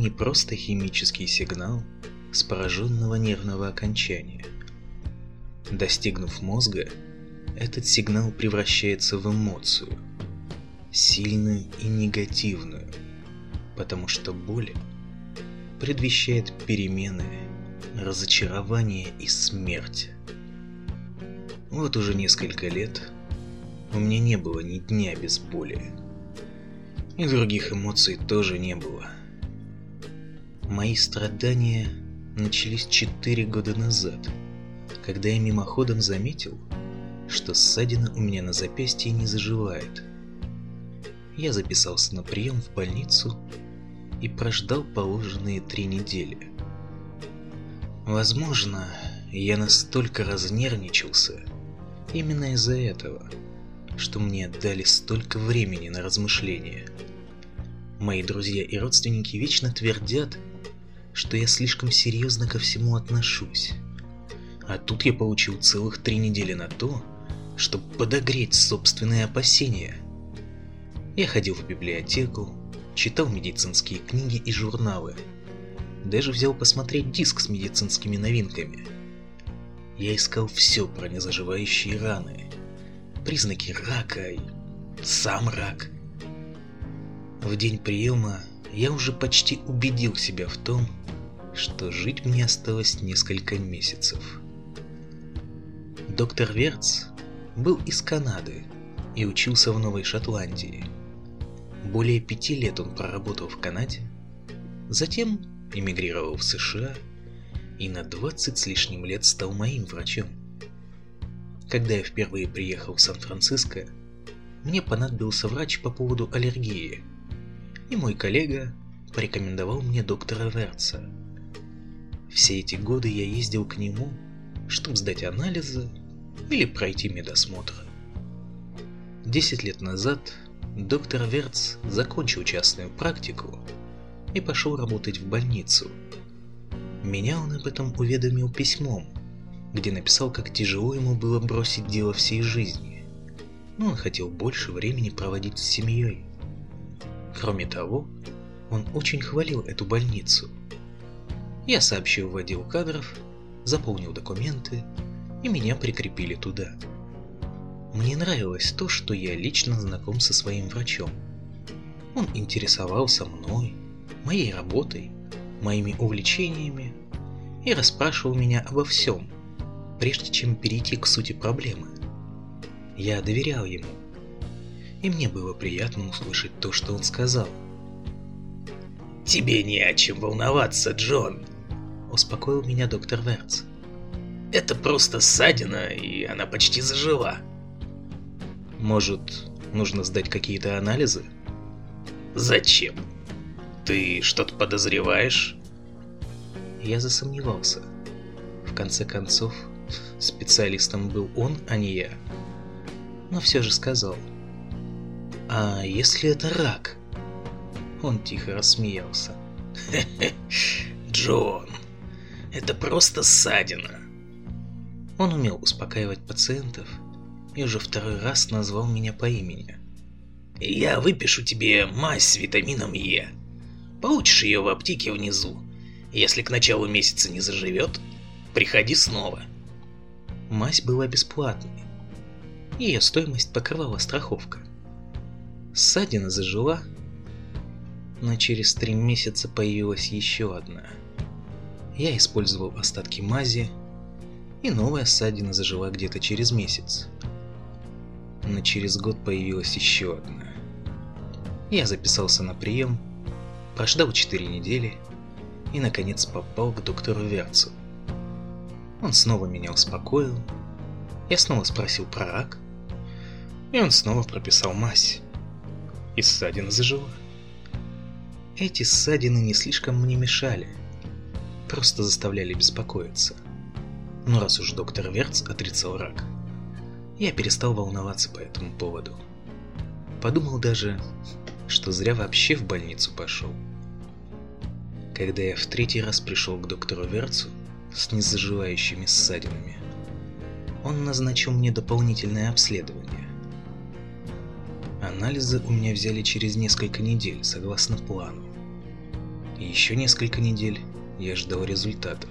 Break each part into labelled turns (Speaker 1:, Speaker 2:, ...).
Speaker 1: не просто химический сигнал с пораженного нервного окончания. Достигнув мозга, этот сигнал превращается в эмоцию, сильную и негативную, потому что боль предвещает перемены, разочарование и смерть. Вот уже несколько лет у меня не было ни дня без боли. И других эмоций тоже не было. Мои страдания начались четыре года назад, когда я мимоходом заметил, что ссадина у меня на запястье не заживает. Я записался на прием в больницу и прождал положенные три недели. Возможно, я настолько разнервничался именно из-за этого, что мне дали столько времени на размышления. Мои друзья и родственники вечно твердят, что я слишком серьезно ко всему отношусь. А тут я получил целых три недели на то, чтобы подогреть собственные опасения. Я ходил в библиотеку, читал медицинские книги и журналы. Даже взял посмотреть диск с медицинскими новинками. Я искал все про незаживающие раны, признаки рака и сам рак. В день приема я уже почти убедил себя в том, что жить мне осталось несколько месяцев. Доктор Верц был из Канады и учился в Новой Шотландии. Более пяти лет он проработал в Канаде, затем эмигрировал в США и на 20 с лишним лет стал моим врачом. Когда я впервые приехал в Сан-Франциско, мне понадобился врач по поводу аллергии, и мой коллега порекомендовал мне доктора Верца. Все эти годы я ездил к нему, чтобы сдать анализы или пройти медосмотр. Десять лет назад доктор Верц закончил частную практику и пошел работать в больницу. Меня он об этом уведомил письмом, где написал, как тяжело ему было бросить дело всей жизни, но он хотел больше времени проводить с семьей. Кроме того, он очень хвалил эту больницу. Я сообщил в отдел кадров, заполнил документы, и меня прикрепили туда. Мне нравилось то, что я лично знаком со своим врачом. Он интересовался мной, моей работой, моими увлечениями и расспрашивал меня обо всем, прежде чем перейти к сути проблемы. Я доверял ему, и мне было приятно услышать то, что он сказал.
Speaker 2: «Тебе не о чем волноваться, Джон», — успокоил меня доктор Верц. «Это просто ссадина, и она почти зажила».
Speaker 1: Может, нужно сдать какие-то анализы?
Speaker 2: Зачем? Ты что-то подозреваешь?
Speaker 1: Я засомневался. В конце концов, специалистом был он, а не я. Но все же сказал. А если это рак? Он тихо рассмеялся.
Speaker 2: Джон, это просто ссадина.
Speaker 1: Он умел успокаивать пациентов и уже второй раз назвал меня по имени.
Speaker 2: «Я выпишу тебе мазь с витамином Е. Получишь ее в аптеке внизу. Если к началу месяца не заживет, приходи снова».
Speaker 1: Мазь была бесплатной. Ее стоимость покрывала страховка. Ссадина зажила, но через три месяца появилась еще одна. Я использовал остатки мази, и новая ссадина зажила где-то через месяц но через год появилась еще одна. Я записался на прием, прождал 4 недели и наконец попал к доктору Верцу. Он снова меня успокоил, я снова спросил про рак, и он снова прописал мазь. И ссадина зажила. Эти ссадины не слишком мне мешали, просто заставляли беспокоиться. Но раз уж доктор Верц отрицал рак, я перестал волноваться по этому поводу. Подумал даже, что зря вообще в больницу пошел. Когда я в третий раз пришел к доктору Верцу с незаживающими ссадинами, он назначил мне дополнительное обследование. Анализы у меня взяли через несколько недель, согласно плану. Еще несколько недель я ждал результатов.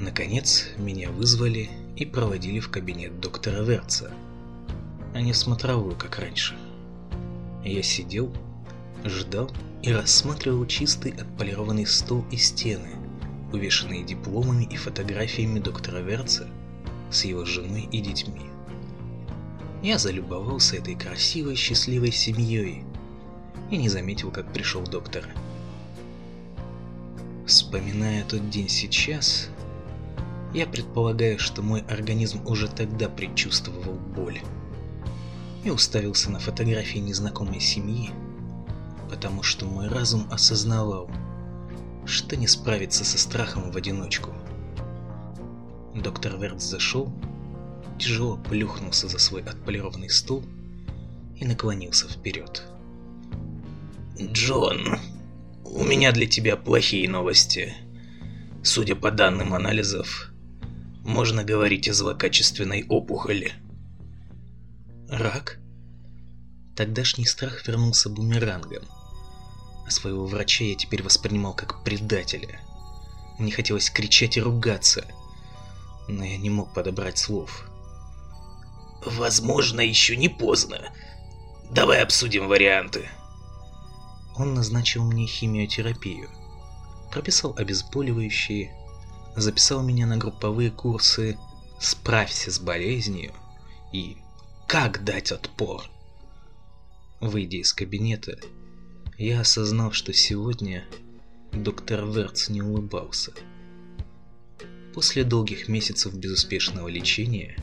Speaker 1: Наконец, меня вызвали и проводили в кабинет доктора Верца, а не в смотровую, как раньше. Я сидел, ждал и рассматривал чистый отполированный стол и стены, увешанные дипломами и фотографиями доктора Верца с его женой и детьми. Я залюбовался этой красивой, счастливой семьей и не заметил, как пришел доктор. Вспоминая тот день сейчас, я предполагаю, что мой организм уже тогда предчувствовал боль и уставился на фотографии незнакомой семьи, потому что мой разум осознавал, что не справится со страхом в одиночку. Доктор Верт зашел, тяжело плюхнулся за свой отполированный стул и наклонился вперед.
Speaker 2: «Джон, у меня для тебя плохие новости. Судя по данным анализов, можно говорить о злокачественной опухоли».
Speaker 1: «Рак?» Тогдашний страх вернулся бумерангом – а своего врача я теперь воспринимал как предателя. Мне хотелось кричать и ругаться, но я не мог подобрать слов.
Speaker 2: «Возможно, еще не поздно. Давай обсудим варианты».
Speaker 1: Он назначил мне химиотерапию, прописал обезболивающие, записал меня на групповые курсы «Справься с болезнью» и «Как дать отпор». Выйдя из кабинета, я осознал, что сегодня доктор Верц не улыбался. После долгих месяцев безуспешного лечения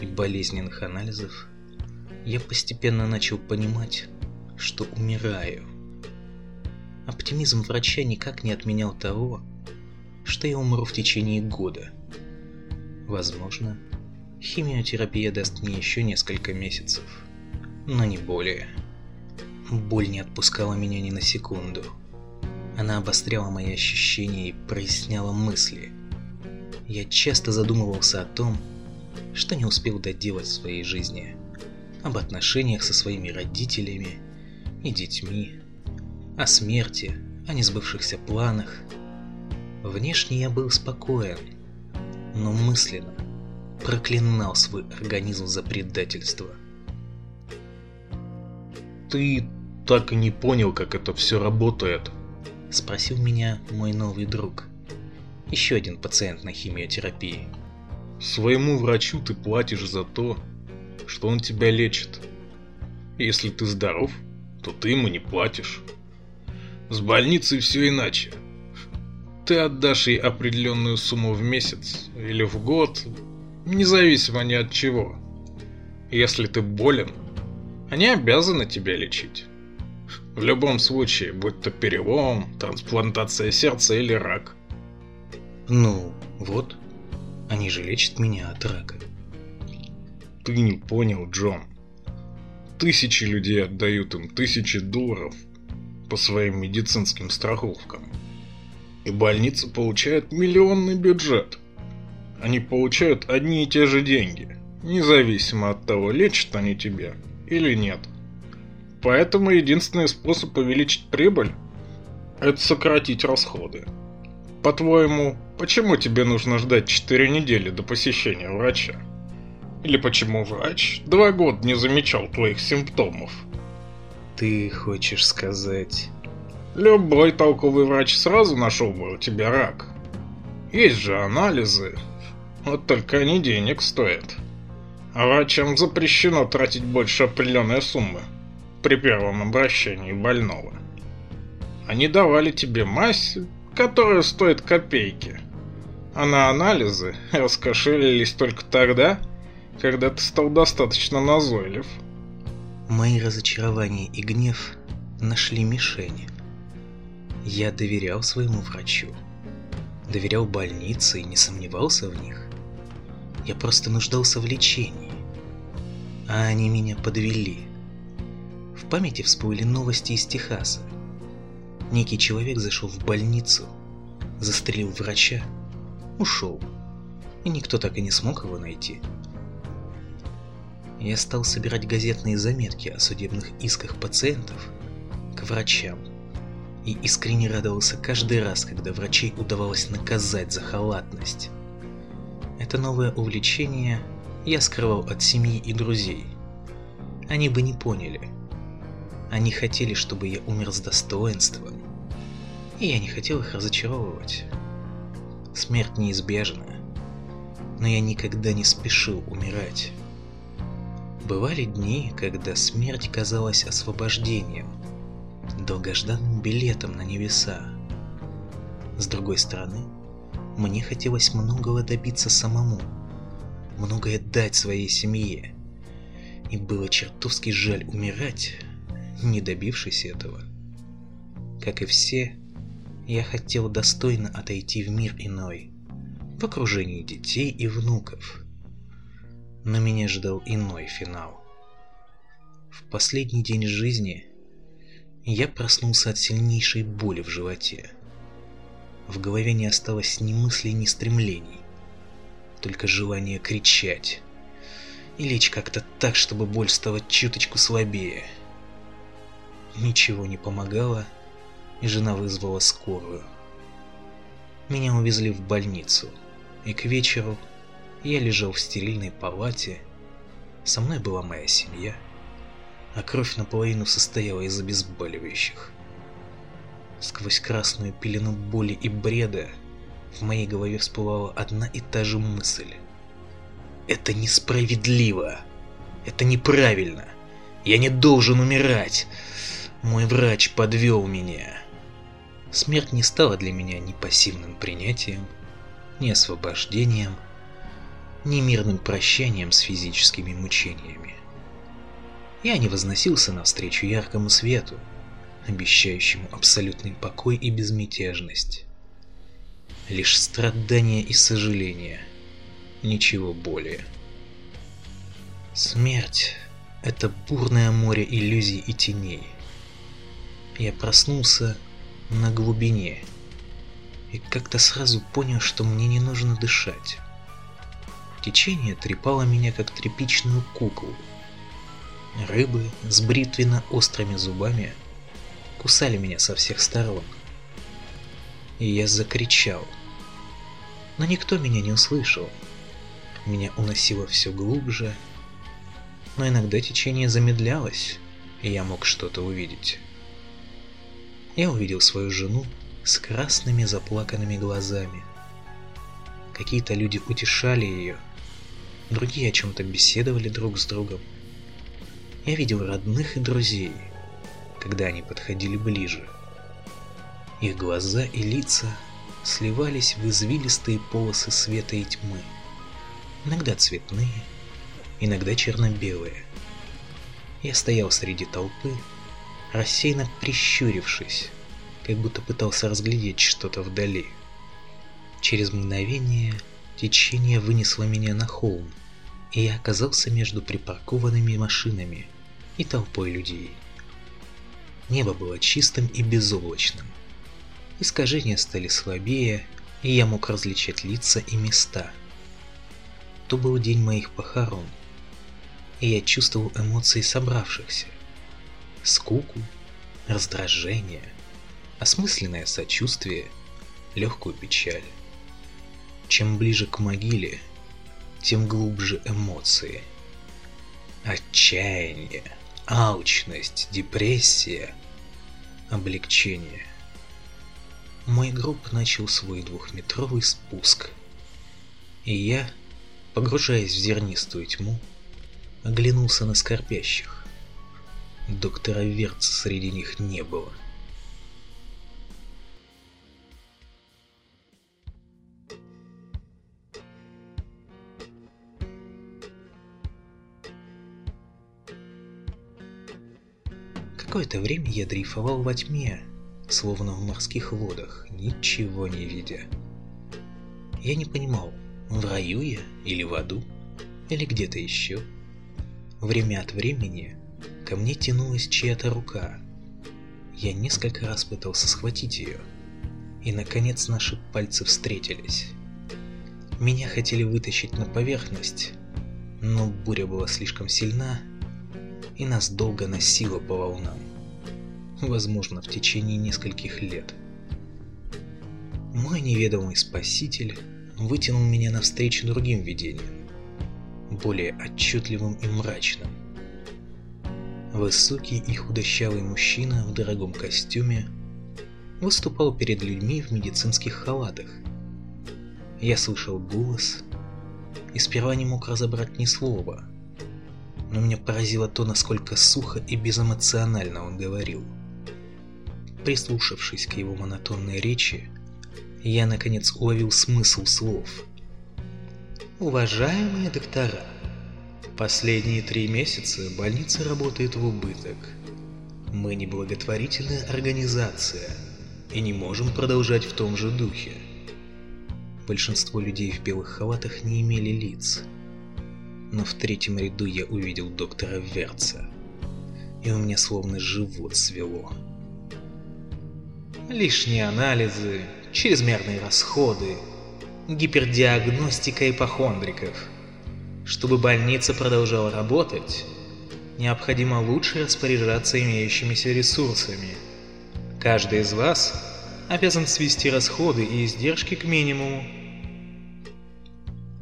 Speaker 1: и болезненных анализов, я постепенно начал понимать, что умираю. Оптимизм врача никак не отменял того, что я умру в течение года. Возможно, химиотерапия даст мне еще несколько месяцев, но не более. Боль не отпускала меня ни на секунду. Она обостряла мои ощущения и проясняла мысли. Я часто задумывался о том, что не успел доделать в своей жизни. Об отношениях со своими родителями и детьми. О смерти, о несбывшихся планах. Внешне я был спокоен, но мысленно проклинал свой организм за предательство.
Speaker 3: «Ты так и не понял, как это все работает.
Speaker 1: Спросил меня мой новый друг. Еще один пациент на химиотерапии.
Speaker 3: Своему врачу ты платишь за то, что он тебя лечит. Если ты здоров, то ты ему не платишь. С больницей все иначе. Ты отдашь ей определенную сумму в месяц или в год, независимо ни от чего. Если ты болен, они обязаны тебя лечить. В любом случае, будь то перелом, трансплантация сердца или рак.
Speaker 1: Ну, вот. Они же лечат меня от рака.
Speaker 3: Ты не понял, Джон. Тысячи людей отдают им тысячи долларов по своим медицинским страховкам. И больница получает миллионный бюджет. Они получают одни и те же деньги, независимо от того, лечат они тебя или нет. Поэтому единственный способ увеличить прибыль – это сократить расходы. По-твоему, почему тебе нужно ждать 4 недели до посещения врача? Или почему врач два года не замечал твоих симптомов?
Speaker 1: Ты хочешь сказать...
Speaker 3: Любой толковый врач сразу нашел бы у тебя рак. Есть же анализы, вот только они денег стоят. А врачам запрещено тратить больше определенной суммы при первом обращении больного. Они давали тебе мазь, которая стоит копейки, а на анализы раскошелились только тогда, когда ты стал достаточно назойлив.
Speaker 1: Мои разочарования и гнев нашли мишени. Я доверял своему врачу, доверял больнице и не сомневался в них. Я просто нуждался в лечении, а они меня подвели памяти всплыли новости из Техаса. Некий человек зашел в больницу, застрелил врача, ушел, и никто так и не смог его найти. Я стал собирать газетные заметки о судебных исках пациентов к врачам и искренне радовался каждый раз, когда врачей удавалось наказать за халатность. Это новое увлечение я скрывал от семьи и друзей. Они бы не поняли. Они хотели, чтобы я умер с достоинством, и я не хотел их разочаровывать. Смерть неизбежна, но я никогда не спешил умирать. Бывали дни, когда смерть казалась освобождением, долгожданным билетом на небеса. С другой стороны, мне хотелось многого добиться самому, многое дать своей семье. И было чертовски жаль умирать, не добившись этого. Как и все, я хотел достойно отойти в мир иной, в окружении детей и внуков. Но меня ждал иной финал. В последний день жизни я проснулся от сильнейшей боли в животе. В голове не осталось ни мыслей, ни стремлений, только желание кричать и лечь как-то так, чтобы боль стала чуточку слабее. Ничего не помогало, и жена вызвала скорую. Меня увезли в больницу, и к вечеру я лежал в стерильной палате. Со мной была моя семья, а кровь наполовину состояла из обезболивающих. Сквозь красную пелену боли и бреда в моей голове всплывала одна и та же мысль. Это несправедливо. Это неправильно. Я не должен умирать. Мой врач подвел меня. Смерть не стала для меня ни пассивным принятием, ни освобождением, ни мирным прощанием с физическими мучениями. Я не возносился навстречу яркому свету, обещающему абсолютный покой и безмятежность. Лишь страдания и сожаления, ничего более. Смерть — это бурное море иллюзий и теней. Я проснулся на глубине и как-то сразу понял, что мне не нужно дышать. Течение трепало меня, как тряпичную куклу. Рыбы с бритвенно-острыми зубами кусали меня со всех сторон. И я закричал. Но никто меня не услышал. Меня уносило все глубже, но иногда течение замедлялось, и я мог что-то увидеть. Я увидел свою жену с красными заплаканными глазами. Какие-то люди утешали ее, другие о чем-то беседовали друг с другом. Я видел родных и друзей, когда они подходили ближе. Их глаза и лица сливались в извилистые полосы света и тьмы, иногда цветные, иногда черно-белые. Я стоял среди толпы, рассеянно прищурившись, как будто пытался разглядеть что-то вдали. Через мгновение течение вынесло меня на холм, и я оказался между припаркованными машинами и толпой людей. Небо было чистым и безоблачным. Искажения стали слабее, и я мог различать лица и места. То был день моих похорон, и я чувствовал эмоции собравшихся скуку, раздражение, осмысленное сочувствие, легкую печаль. Чем ближе к могиле, тем глубже эмоции. Отчаяние, алчность, депрессия, облегчение. Мой гроб начал свой двухметровый спуск, и я, погружаясь в зернистую тьму, оглянулся на скорбящих. Доктора Верца среди них не было. Какое-то время я дрейфовал во тьме, словно в морских водах, ничего не видя. Я не понимал, в раю я или в аду, или где-то еще. Время от времени Ко мне тянулась чья-то рука. Я несколько раз пытался схватить ее, и наконец наши пальцы встретились. Меня хотели вытащить на поверхность, но буря была слишком сильна, и нас долго носило по волнам. возможно, в течение нескольких лет. Мой неведомый спаситель вытянул меня навстречу другим видениям, более отчетливым и мрачным. Высокий и худощавый мужчина в дорогом костюме выступал перед людьми в медицинских халатах. Я слышал голос и сперва не мог разобрать ни слова, но меня поразило то, насколько сухо и безэмоционально он говорил. Прислушавшись к его монотонной речи, я наконец уловил смысл слов. Уважаемые доктора, последние три месяца больница работает в убыток. Мы не благотворительная организация и не можем продолжать в том же духе. Большинство людей в белых халатах не имели лиц. Но в третьем ряду я увидел доктора Верца, и у меня словно живот свело. Лишние анализы, чрезмерные расходы, гипердиагностика ипохондриков. Чтобы больница продолжала работать, необходимо лучше распоряжаться имеющимися ресурсами. Каждый из вас обязан свести расходы и издержки к минимуму.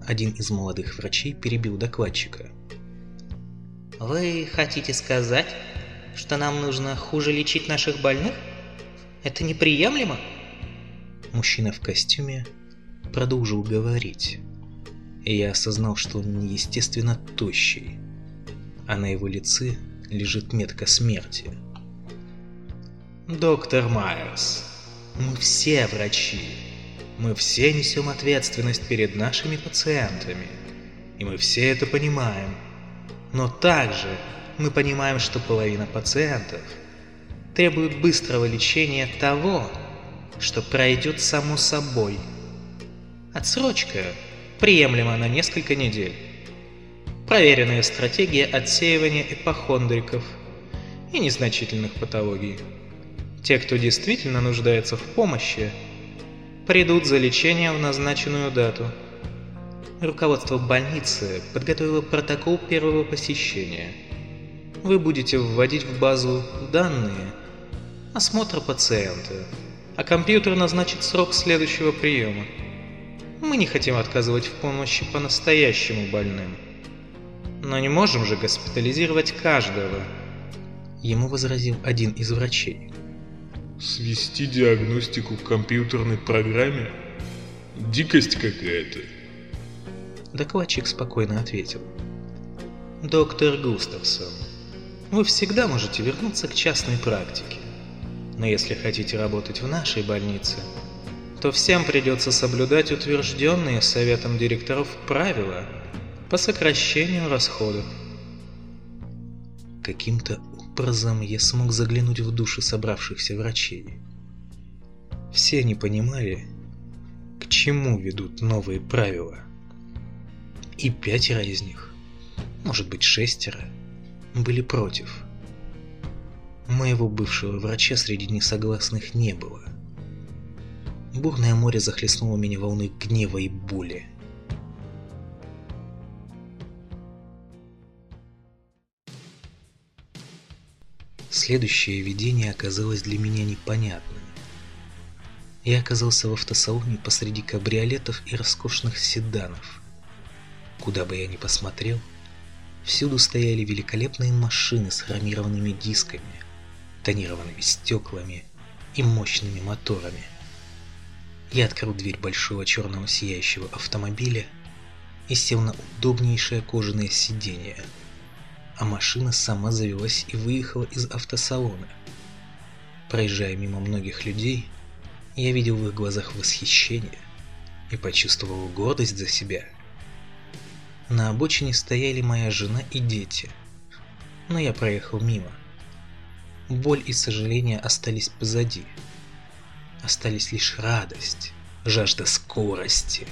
Speaker 1: Один из молодых врачей перебил докладчика.
Speaker 4: Вы хотите сказать, что нам нужно хуже лечить наших больных? Это неприемлемо?
Speaker 1: Мужчина в костюме продолжил говорить. И я осознал, что он неестественно тощий, а на его лице лежит метка смерти. «Доктор Майерс, мы все врачи. Мы все несем ответственность перед нашими пациентами. И мы все это понимаем. Но также мы понимаем, что половина пациентов – требует быстрого лечения того, что пройдет само собой. Отсрочка приемлема на несколько недель. Проверенная стратегия отсеивания эпохондриков и незначительных патологий. Те, кто действительно нуждается в помощи, придут за лечением в назначенную дату. Руководство больницы подготовило протокол первого посещения. Вы будете вводить в базу данные – осмотра пациента, а компьютер назначит срок следующего приема. Мы не хотим отказывать в помощи по-настоящему больным. Но не можем же госпитализировать каждого. Ему возразил один из врачей.
Speaker 3: Свести диагностику к компьютерной программе? Дикость какая-то.
Speaker 1: Докладчик спокойно ответил. Доктор Густавсон, вы всегда можете вернуться к частной практике. Но если хотите работать в нашей больнице, то всем придется соблюдать утвержденные Советом директоров правила по сокращению расходов. Каким-то образом я смог заглянуть в души собравшихся врачей. Все не понимали, к чему ведут новые правила. И пятеро из них, может быть шестеро, были против. Моего бывшего врача среди несогласных не было. Бурное море захлестнуло меня волной гнева и боли. Следующее видение оказалось для меня непонятным. Я оказался в автосалоне посреди кабриолетов и роскошных седанов. Куда бы я ни посмотрел, всюду стояли великолепные машины с хромированными дисками – тонированными стеклами и мощными моторами. Я открыл дверь большого черного сияющего автомобиля и сел на удобнейшее кожаное сиденье, а машина сама завелась и выехала из автосалона. Проезжая мимо многих людей, я видел в их глазах восхищение и почувствовал гордость за себя. На обочине стояли моя жена и дети, но я проехал мимо. Боль и сожаление остались позади. Остались лишь радость, жажда скорости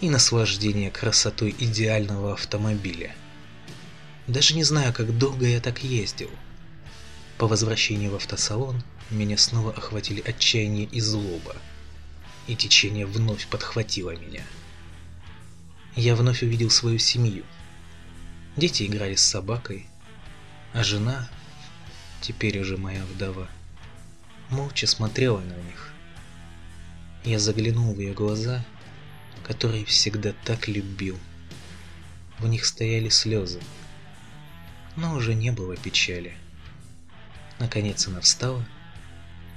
Speaker 1: и наслаждение красотой идеального автомобиля. Даже не знаю, как долго я так ездил. По возвращении в автосалон меня снова охватили отчаяние и злоба, и течение вновь подхватило меня. Я вновь увидел свою семью. Дети играли с собакой, а жена теперь уже моя вдова, молча смотрела на них. Я заглянул в ее глаза, которые всегда так любил. В них стояли слезы, но уже не было печали. Наконец она встала,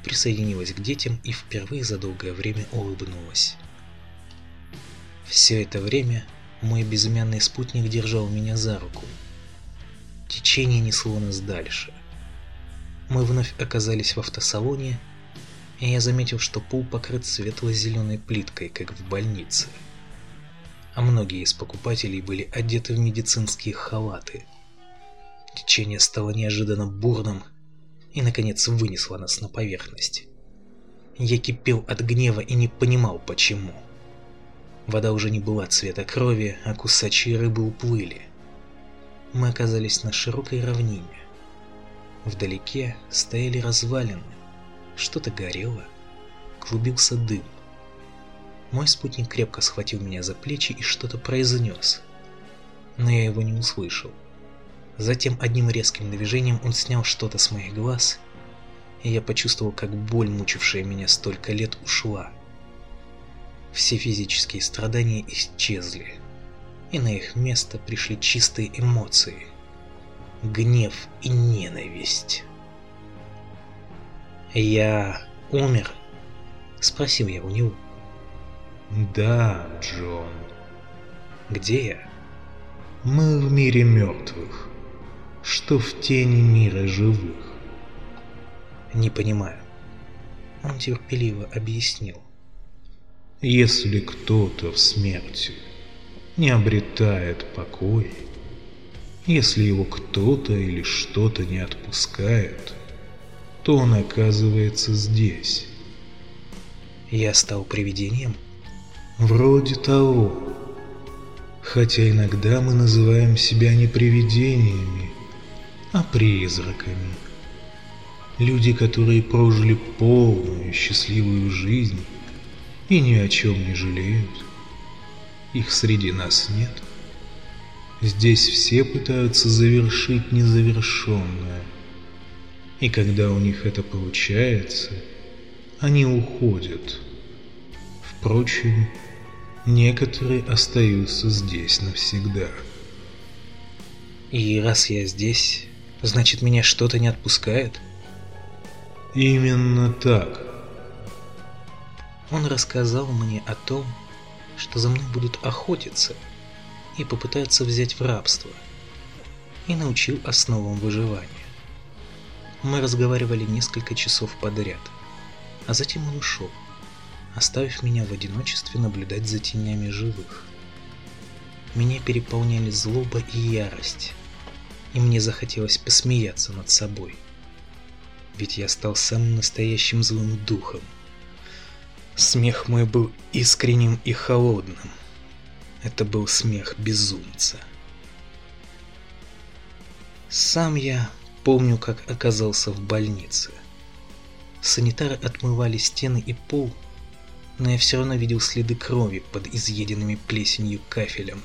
Speaker 1: присоединилась к детям и впервые за долгое время улыбнулась. Все это время мой безымянный спутник держал меня за руку. Течение несло нас дальше. Мы вновь оказались в автосалоне, и я заметил, что пол покрыт светло-зеленой плиткой, как в больнице. А многие из покупателей были одеты в медицинские халаты. Течение стало неожиданно бурным и, наконец, вынесло нас на поверхность. Я кипел от гнева и не понимал, почему. Вода уже не была цвета крови, а кусачие рыбы уплыли. Мы оказались на широкой равнине. Вдалеке стояли развалины, что-то горело, клубился дым. Мой спутник крепко схватил меня за плечи и что-то произнес, но я его не услышал. Затем одним резким движением он снял что-то с моих глаз, и я почувствовал, как боль, мучившая меня столько лет, ушла. Все физические страдания исчезли, и на их место пришли чистые эмоции. Гнев и ненависть. «Я умер?» — спросил я у него.
Speaker 3: «Да, Джон».
Speaker 1: «Где я?»
Speaker 3: «Мы в мире мертвых, что в тени мира живых».
Speaker 1: «Не понимаю». Он терпеливо объяснил.
Speaker 3: Если кто-то в смерти не обретает покой, если его кто-то или что-то не отпускает, то он оказывается здесь.
Speaker 1: Я стал привидением?
Speaker 3: Вроде того. Хотя иногда мы называем себя не привидениями, а призраками. Люди, которые прожили полную счастливую жизнь, и ни о чем не жалеют. Их среди нас нет. Здесь все пытаются завершить незавершенное. И когда у них это получается, они уходят. Впрочем, некоторые остаются здесь навсегда.
Speaker 1: И раз я здесь, значит меня что-то не отпускает?
Speaker 3: Именно так.
Speaker 1: Он рассказал мне о том, что за мной будут охотиться и попытаются взять в рабство, и научил основам выживания. Мы разговаривали несколько часов подряд, а затем он ушел, оставив меня в одиночестве наблюдать за тенями живых. Меня переполняли злоба и ярость, и мне захотелось посмеяться над собой. Ведь я стал самым настоящим злым духом, Смех мой был искренним и холодным. Это был смех безумца. Сам я помню, как оказался в больнице. Санитары отмывали стены и пол, но я все равно видел следы крови под изъеденными плесенью кафелем.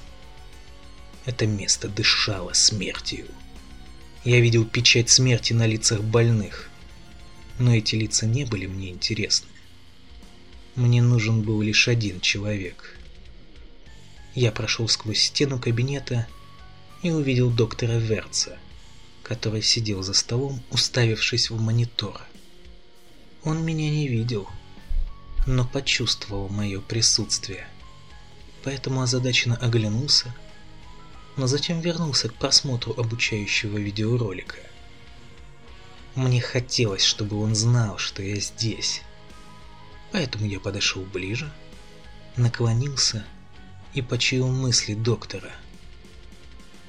Speaker 1: Это место дышало смертью. Я видел печать смерти на лицах больных, но эти лица не были мне интересны. Мне нужен был лишь один человек. Я прошел сквозь стену кабинета и увидел доктора Верца, который сидел за столом, уставившись в монитор. Он меня не видел, но почувствовал мое присутствие, поэтому озадаченно оглянулся, но затем вернулся к просмотру обучающего видеоролика. Мне хотелось, чтобы он знал, что я здесь. Поэтому я подошел ближе, наклонился и почуял мысли доктора.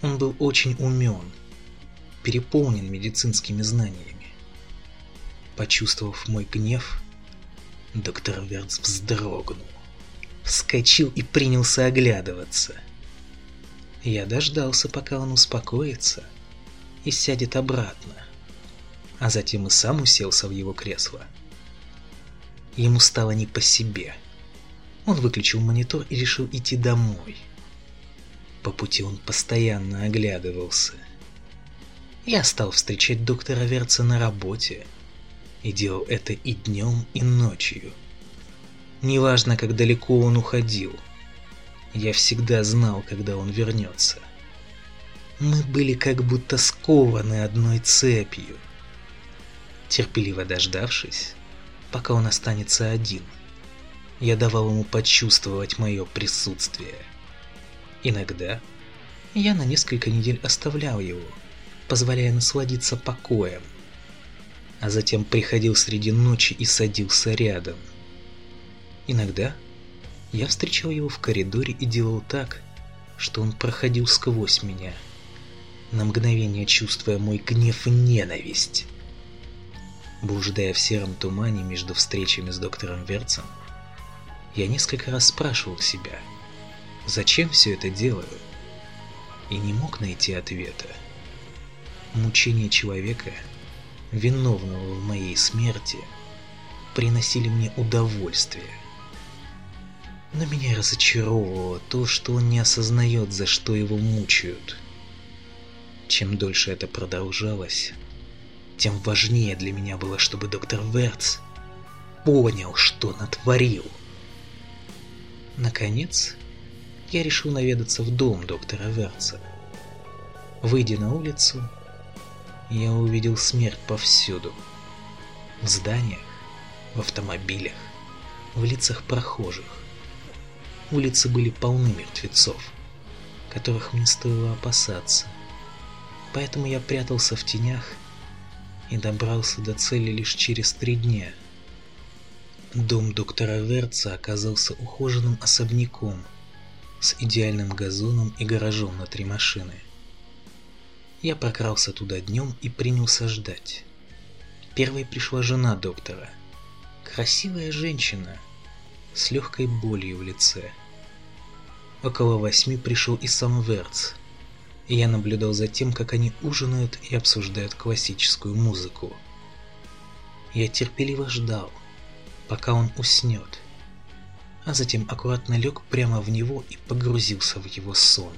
Speaker 1: Он был очень умен, переполнен медицинскими знаниями. Почувствовав мой гнев, доктор Верц вздрогнул, вскочил и принялся оглядываться. Я дождался, пока он успокоится и сядет обратно, а затем и сам уселся в его кресло. Ему стало не по себе. Он выключил монитор и решил идти домой. По пути он постоянно оглядывался. Я стал встречать доктора Верца на работе. И делал это и днем, и ночью. Неважно, как далеко он уходил. Я всегда знал, когда он вернется. Мы были как будто скованы одной цепью. Терпеливо дождавшись, пока он останется один, я давал ему почувствовать мое присутствие. Иногда я на несколько недель оставлял его, позволяя насладиться покоем, а затем приходил среди ночи и садился рядом. Иногда я встречал его в коридоре и делал так, что он проходил сквозь меня, на мгновение чувствуя мой гнев и ненависть. Блуждая в сером тумане между встречами с доктором Верцем, я несколько раз спрашивал себя, зачем все это делаю, и не мог найти ответа. Мучения человека, виновного в моей смерти, приносили мне удовольствие. Но меня разочаровывало то, что он не осознает, за что его мучают. Чем дольше это продолжалось, тем важнее для меня было, чтобы доктор Верц понял, что натворил. Наконец, я решил наведаться в дом доктора Верца. Выйдя на улицу, я увидел смерть повсюду. В зданиях, в автомобилях, в лицах прохожих. Улицы были полны мертвецов, которых мне стоило опасаться. Поэтому я прятался в тенях и добрался до цели лишь через три дня. Дом доктора Верца оказался ухоженным особняком с идеальным газоном и гаражом на три машины. Я прокрался туда днем и принялся ждать. Первой пришла жена доктора. Красивая женщина с легкой болью в лице. Около восьми пришел и сам Верц. Я наблюдал за тем, как они ужинают и обсуждают классическую музыку. Я терпеливо ждал, пока он уснет, а затем аккуратно лег прямо в него и погрузился в его сон.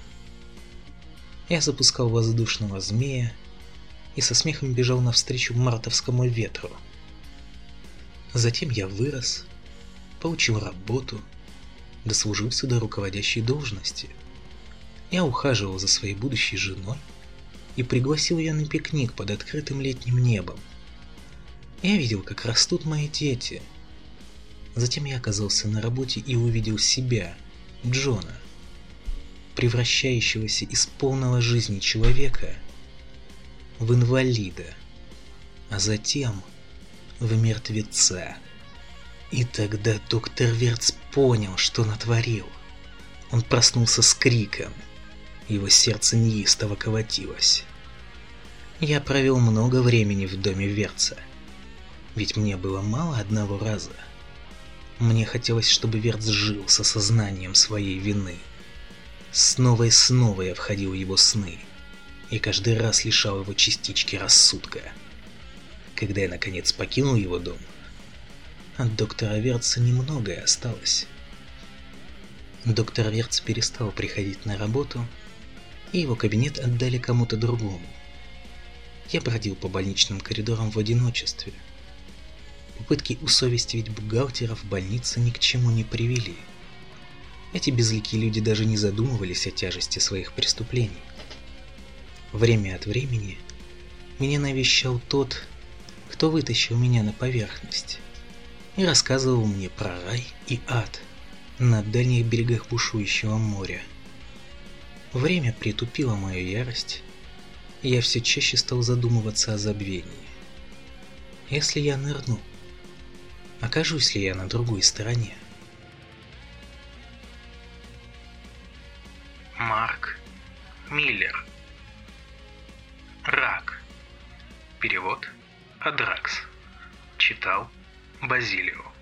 Speaker 1: Я запускал воздушного змея и со смехом бежал навстречу мартовскому ветру. Затем я вырос, получил работу, дослужился до руководящей должности. Я ухаживал за своей будущей женой и пригласил ее на пикник под открытым летним небом. Я видел, как растут мои дети. Затем я оказался на работе и увидел себя, Джона, превращающегося из полного жизни человека в инвалида, а затем в мертвеца. И тогда доктор Верц понял, что натворил. Он проснулся с криком. Его сердце неистово колотилось. Я провел много времени в доме Верца. Ведь мне было мало одного раза. Мне хотелось, чтобы Верц жил со сознанием своей вины. Снова и снова я входил в его сны, и каждый раз лишал его частички рассудка. Когда я наконец покинул его дом, от доктора Верца немногое осталось. Доктор Верц перестал приходить на работу, и его кабинет отдали кому-то другому. Я бродил по больничным коридорам в одиночестве. Попытки усовестить бухгалтеров в больнице ни к чему не привели. Эти безликие люди даже не задумывались о тяжести своих преступлений. Время от времени меня навещал тот, кто вытащил меня на поверхность и рассказывал мне про рай и ад на дальних берегах бушующего моря. Время притупило мою ярость, и я все чаще стал задумываться о забвении. Если я нырну, окажусь ли я на другой стороне?
Speaker 5: Марк Миллер. Рак. Перевод Адракс. Читал Базилио.